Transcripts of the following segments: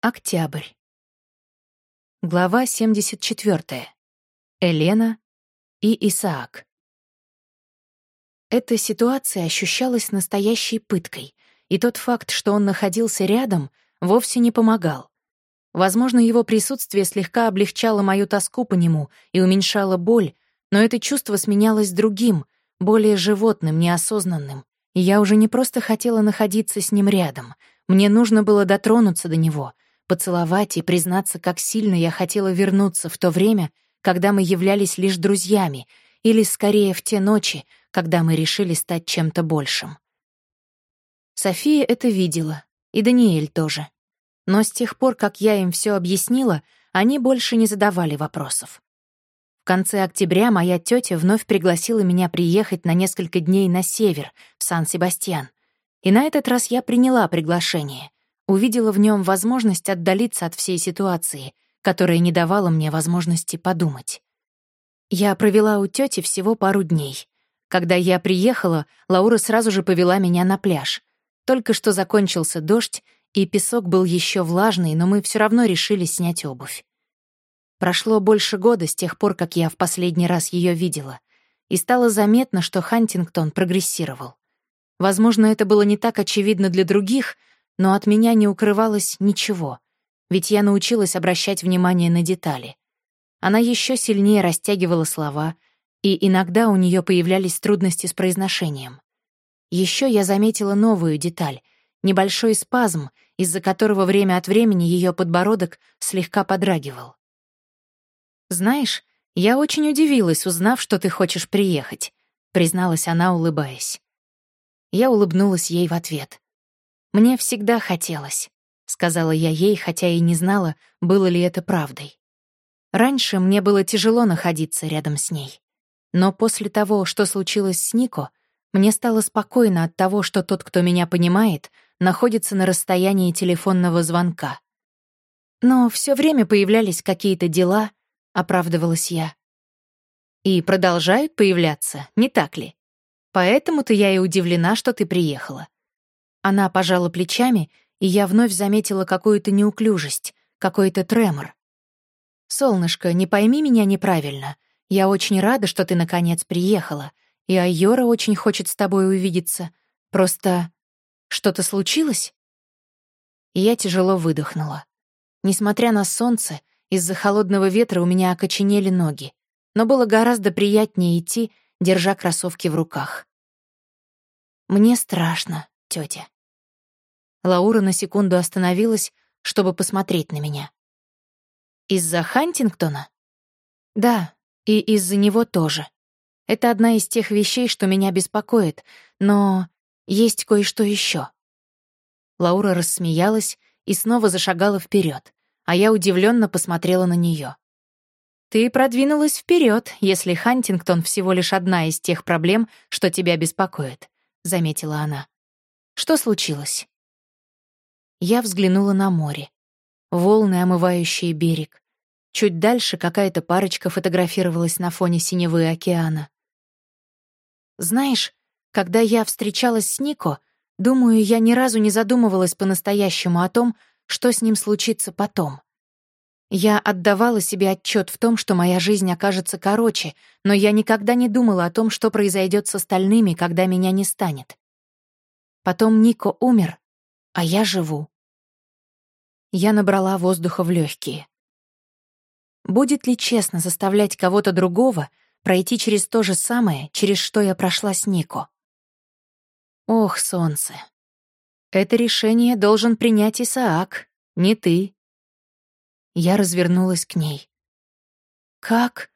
Октябрь. Глава 74. Елена и Исаак. Эта ситуация ощущалась настоящей пыткой, и тот факт, что он находился рядом, вовсе не помогал. Возможно, его присутствие слегка облегчало мою тоску по нему и уменьшало боль, но это чувство сменялось другим, более животным, неосознанным. Я уже не просто хотела находиться с ним рядом, мне нужно было дотронуться до него, поцеловать и признаться, как сильно я хотела вернуться в то время, когда мы являлись лишь друзьями, или, скорее, в те ночи, когда мы решили стать чем-то большим. София это видела, и Даниэль тоже. Но с тех пор, как я им все объяснила, они больше не задавали вопросов. В конце октября моя тетя вновь пригласила меня приехать на несколько дней на север, в Сан-Себастьян. И на этот раз я приняла приглашение, увидела в нем возможность отдалиться от всей ситуации, которая не давала мне возможности подумать. Я провела у тети всего пару дней. Когда я приехала, Лаура сразу же повела меня на пляж. Только что закончился дождь, и песок был еще влажный, но мы все равно решили снять обувь. Прошло больше года с тех пор, как я в последний раз ее видела, и стало заметно, что Хантингтон прогрессировал. Возможно, это было не так очевидно для других, но от меня не укрывалось ничего, ведь я научилась обращать внимание на детали. Она еще сильнее растягивала слова, и иногда у нее появлялись трудности с произношением. Еще я заметила новую деталь — небольшой спазм, из-за которого время от времени ее подбородок слегка подрагивал. «Знаешь, я очень удивилась, узнав, что ты хочешь приехать», — призналась она, улыбаясь. Я улыбнулась ей в ответ. «Мне всегда хотелось», — сказала я ей, хотя и не знала, было ли это правдой. Раньше мне было тяжело находиться рядом с ней. Но после того, что случилось с Нико, мне стало спокойно от того, что тот, кто меня понимает, находится на расстоянии телефонного звонка. Но все время появлялись какие-то дела, оправдывалась я. И продолжают появляться, не так ли? Поэтому-то я и удивлена, что ты приехала. Она пожала плечами, и я вновь заметила какую-то неуклюжесть, какой-то тремор. «Солнышко, не пойми меня неправильно. Я очень рада, что ты наконец приехала, и Айора очень хочет с тобой увидеться. Просто что-то случилось?» И я тяжело выдохнула. Несмотря на солнце, из-за холодного ветра у меня окоченели ноги, но было гораздо приятнее идти, держа кроссовки в руках. «Мне страшно, тетя. Лаура на секунду остановилась, чтобы посмотреть на меня. «Из-за Хантингтона?» «Да, и из-за него тоже. Это одна из тех вещей, что меня беспокоит, но есть кое-что еще. Лаура рассмеялась и снова зашагала вперед, а я удивленно посмотрела на нее. «Ты продвинулась вперед, если Хантингтон всего лишь одна из тех проблем, что тебя беспокоит», — заметила она. «Что случилось?» Я взглянула на море. Волны, омывающие берег. Чуть дальше какая-то парочка фотографировалась на фоне синевы океана. Знаешь, когда я встречалась с Нико, думаю, я ни разу не задумывалась по-настоящему о том, что с ним случится потом. Я отдавала себе отчет в том, что моя жизнь окажется короче, но я никогда не думала о том, что произойдет с остальными, когда меня не станет. Потом Нико умер, а я живу. Я набрала воздуха в легкие. Будет ли честно заставлять кого-то другого пройти через то же самое, через что я прошла с Нико? Ох, солнце. Это решение должен принять Исаак, не ты. Я развернулась к ней. Как?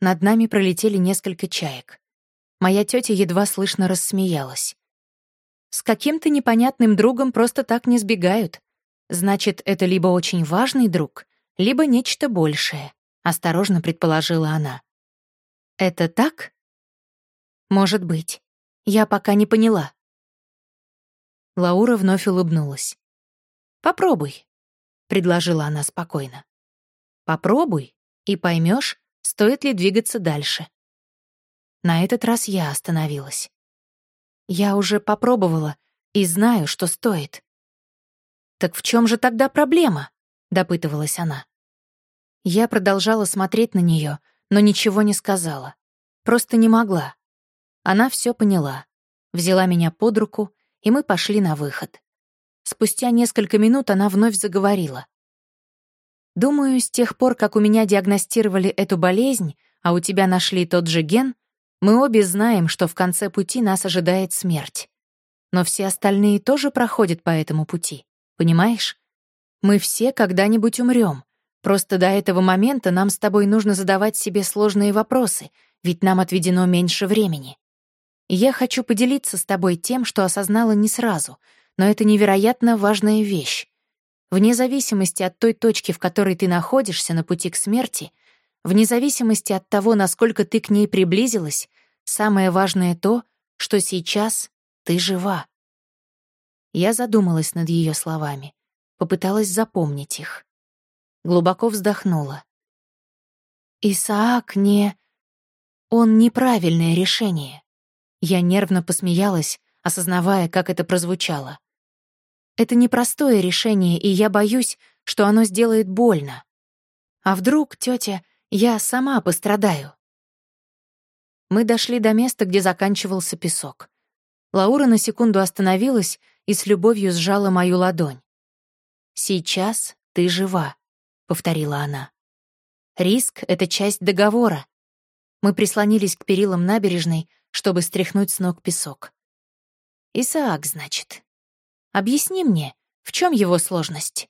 Над нами пролетели несколько чаек. Моя тетя едва слышно рассмеялась. С каким-то непонятным другом просто так не сбегают. Значит, это либо очень важный друг, либо нечто большее, осторожно предположила она. Это так? Может быть. Я пока не поняла. Лаура вновь улыбнулась. «Попробуй», — предложила она спокойно. «Попробуй, и поймешь, стоит ли двигаться дальше». На этот раз я остановилась. Я уже попробовала и знаю, что стоит. «Так в чем же тогда проблема?» — допытывалась она. Я продолжала смотреть на нее, но ничего не сказала. Просто не могла. Она все поняла. Взяла меня под руку, и мы пошли на выход. Спустя несколько минут она вновь заговорила. Думаю, с тех пор, как у меня диагностировали эту болезнь, а у тебя нашли тот же ген, мы обе знаем, что в конце пути нас ожидает смерть. Но все остальные тоже проходят по этому пути, понимаешь? Мы все когда-нибудь умрем. Просто до этого момента нам с тобой нужно задавать себе сложные вопросы, ведь нам отведено меньше времени. я хочу поделиться с тобой тем, что осознала не сразу, но это невероятно важная вещь. Вне зависимости от той точки, в которой ты находишься на пути к смерти, вне зависимости от того, насколько ты к ней приблизилась, самое важное то, что сейчас ты жива. Я задумалась над ее словами, попыталась запомнить их. Глубоко вздохнула. Исаак не... Он неправильное решение. Я нервно посмеялась, осознавая, как это прозвучало. Это непростое решение, и я боюсь, что оно сделает больно. А вдруг, тетя, я сама пострадаю? Мы дошли до места, где заканчивался песок. Лаура на секунду остановилась и с любовью сжала мою ладонь. «Сейчас ты жива», — повторила она. «Риск — это часть договора». Мы прислонились к перилам набережной, чтобы стряхнуть с ног песок. «Исаак, значит», Объясни мне, в чем его сложность?»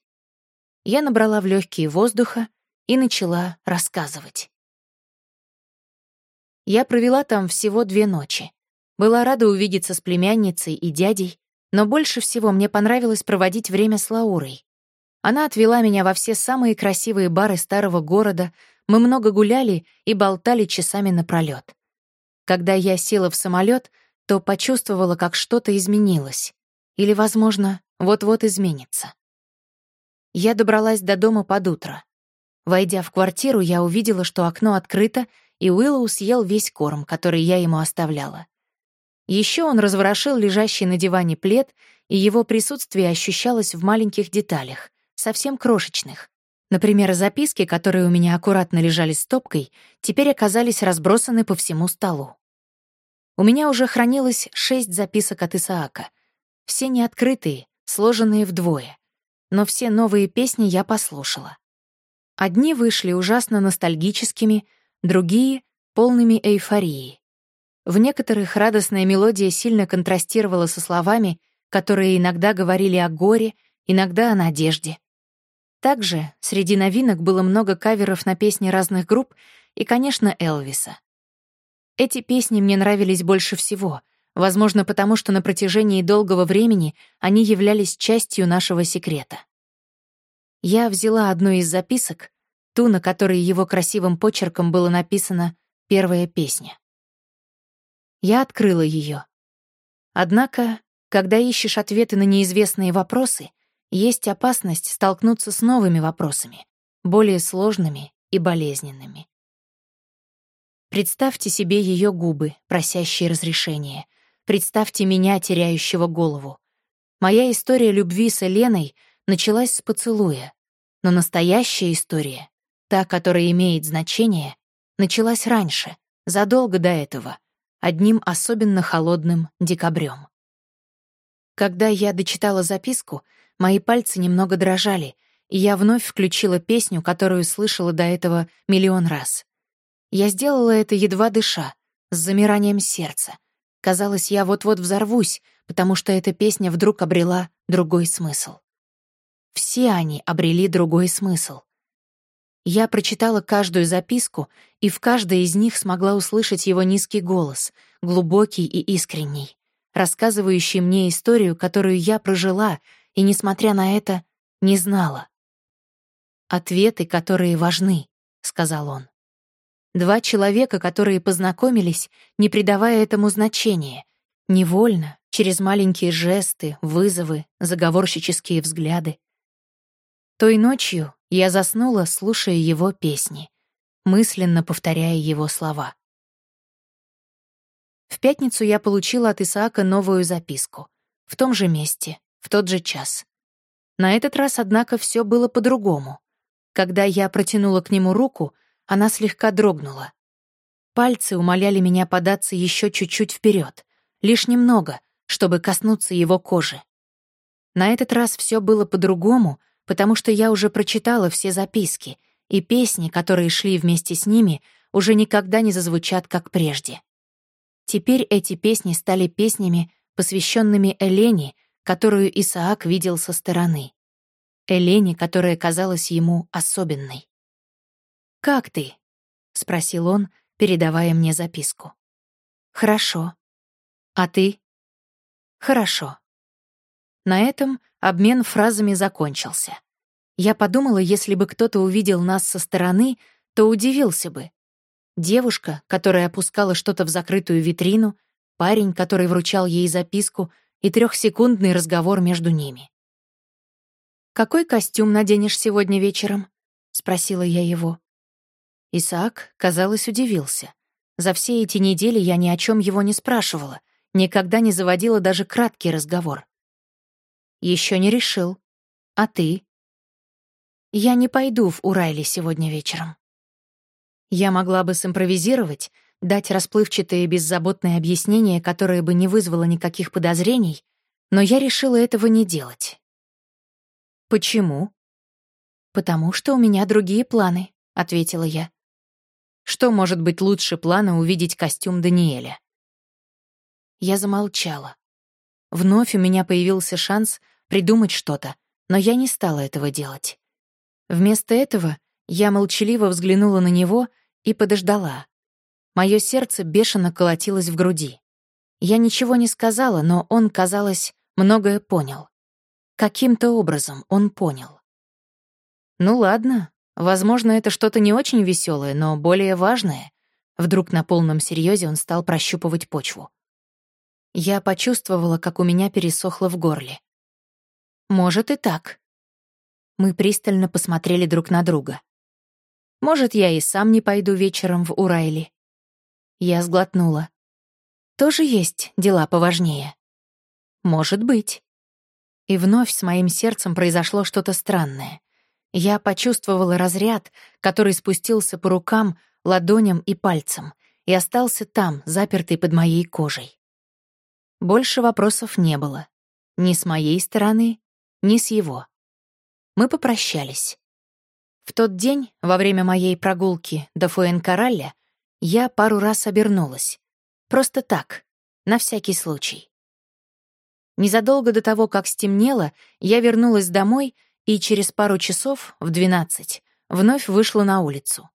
Я набрала в легкие воздуха и начала рассказывать. Я провела там всего две ночи. Была рада увидеться с племянницей и дядей, но больше всего мне понравилось проводить время с Лаурой. Она отвела меня во все самые красивые бары старого города, мы много гуляли и болтали часами напролёт. Когда я села в самолет, то почувствовала, как что-то изменилось. Или, возможно, вот-вот изменится. Я добралась до дома под утро. Войдя в квартиру, я увидела, что окно открыто, и Уиллоу съел весь корм, который я ему оставляла. Еще он разворошил лежащий на диване плед, и его присутствие ощущалось в маленьких деталях, совсем крошечных. Например, записки, которые у меня аккуратно лежали стопкой, теперь оказались разбросаны по всему столу. У меня уже хранилось шесть записок от Исаака, все неоткрытые, сложенные вдвое. Но все новые песни я послушала. Одни вышли ужасно ностальгическими, другие — полными эйфории. В некоторых радостная мелодия сильно контрастировала со словами, которые иногда говорили о горе, иногда о надежде. Также среди новинок было много каверов на песни разных групп и, конечно, Элвиса. Эти песни мне нравились больше всего — Возможно, потому что на протяжении долгого времени они являлись частью нашего секрета. Я взяла одну из записок, ту, на которой его красивым почерком было написано «Первая песня». Я открыла ее. Однако, когда ищешь ответы на неизвестные вопросы, есть опасность столкнуться с новыми вопросами, более сложными и болезненными. Представьте себе ее губы, просящие разрешения — Представьте меня, теряющего голову. Моя история любви с Еленой началась с поцелуя, но настоящая история, та, которая имеет значение, началась раньше, задолго до этого, одним особенно холодным декабрем. Когда я дочитала записку, мои пальцы немного дрожали, и я вновь включила песню, которую слышала до этого миллион раз. Я сделала это едва дыша, с замиранием сердца, Казалось, я вот-вот взорвусь, потому что эта песня вдруг обрела другой смысл. Все они обрели другой смысл. Я прочитала каждую записку, и в каждой из них смогла услышать его низкий голос, глубокий и искренний, рассказывающий мне историю, которую я прожила и, несмотря на это, не знала. «Ответы, которые важны», — сказал он. Два человека, которые познакомились, не придавая этому значения, невольно, через маленькие жесты, вызовы, заговорщические взгляды. Той ночью я заснула, слушая его песни, мысленно повторяя его слова. В пятницу я получила от Исаака новую записку. В том же месте, в тот же час. На этот раз, однако, все было по-другому. Когда я протянула к нему руку, она слегка дрогнула. Пальцы умоляли меня податься еще чуть-чуть вперед, лишь немного, чтобы коснуться его кожи. На этот раз все было по-другому, потому что я уже прочитала все записки, и песни, которые шли вместе с ними, уже никогда не зазвучат, как прежде. Теперь эти песни стали песнями, посвященными Элене, которую Исаак видел со стороны. Элене, которая казалась ему особенной. «Как ты?» — спросил он, передавая мне записку. «Хорошо. А ты?» «Хорошо». На этом обмен фразами закончился. Я подумала, если бы кто-то увидел нас со стороны, то удивился бы. Девушка, которая опускала что-то в закрытую витрину, парень, который вручал ей записку, и трехсекундный разговор между ними. «Какой костюм наденешь сегодня вечером?» — спросила я его. Исаак, казалось, удивился. За все эти недели я ни о чем его не спрашивала, никогда не заводила даже краткий разговор. Еще не решил. А ты? Я не пойду в Урайли сегодня вечером. Я могла бы симпровизировать, дать расплывчатые беззаботные объяснения, которые бы не вызвало никаких подозрений, но я решила этого не делать. Почему? Потому что у меня другие планы, ответила я. Что может быть лучше плана увидеть костюм Даниэля? Я замолчала. Вновь у меня появился шанс придумать что-то, но я не стала этого делать. Вместо этого я молчаливо взглянула на него и подождала. Мое сердце бешено колотилось в груди. Я ничего не сказала, но он, казалось, многое понял. Каким-то образом он понял. Ну ладно, возможно, это что-то не очень веселое, но более важное. Вдруг на полном серьезе он стал прощупывать почву. Я почувствовала, как у меня пересохло в горле. Может и так. Мы пристально посмотрели друг на друга. Может, я и сам не пойду вечером в Урайли. Я сглотнула. Тоже есть дела поважнее. Может быть. И вновь с моим сердцем произошло что-то странное. Я почувствовала разряд, который спустился по рукам, ладоням и пальцам, и остался там, запертый под моей кожей. Больше вопросов не было. Ни с моей стороны, ни с его мы попрощались. В тот день, во время моей прогулки до Фуэнкаралля, я пару раз обернулась. Просто так, на всякий случай. Незадолго до того, как стемнело, я вернулась домой и через пару часов, в двенадцать, вновь вышла на улицу.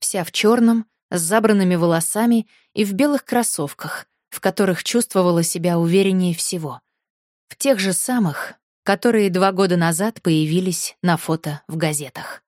Вся в черном, с забранными волосами и в белых кроссовках, в которых чувствовала себя увереннее всего. В тех же самых, которые два года назад появились на фото в газетах.